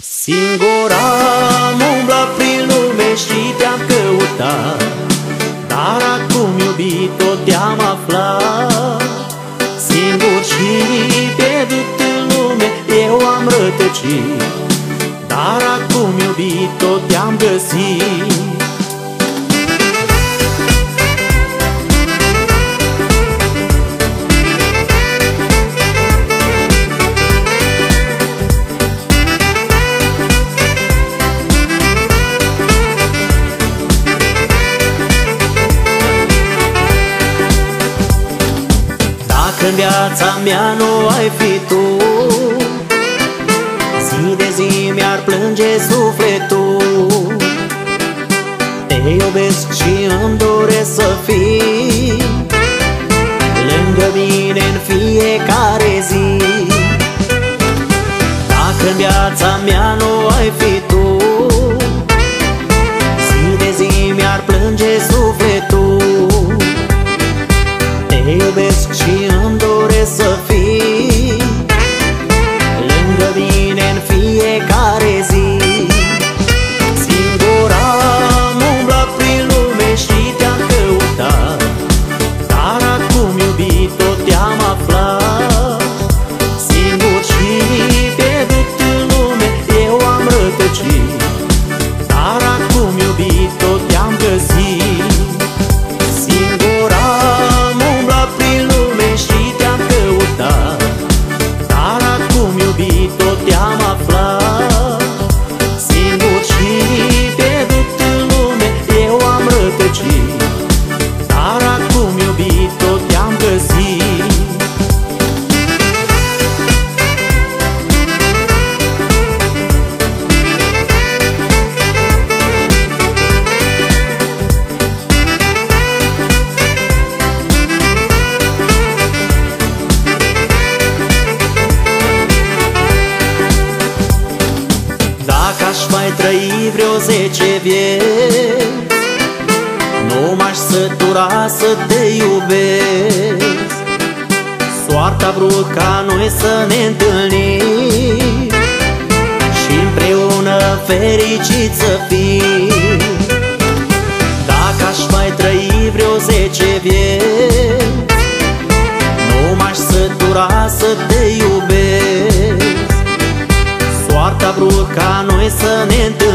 Singur am umblat prin lume și te-am căutat Dar acum iubit tot te-am aflat. Singur și pierdut în lume eu am rătăcit Dar acum iubit tot te-am găsit în viața mea nu ai fi tu. Zi de zi mi-ar plânge sufletul. Te iubesc și îmi doresc să fii Lângă mine în fiecare zi. Dacă în viața mea nu ai fi tu Zi de zi mi-ar plânge sufletul. Te iubesc și Dar acum iubit tot te-am găsit. Dacă aș mai trăi vreo zece vieți Nu m-aș sătura să te iubesc. Soarta vrut ca noi să ne întâlnim Și împreună fericit să fim. Dacă aș mai trăi vreo zece vieți Nu m-aș sătura să te iubesc. Soarta vrut ca noi să ne întâlnim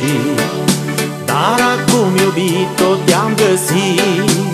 rătăcit Dar acum iubit tot te-am găsit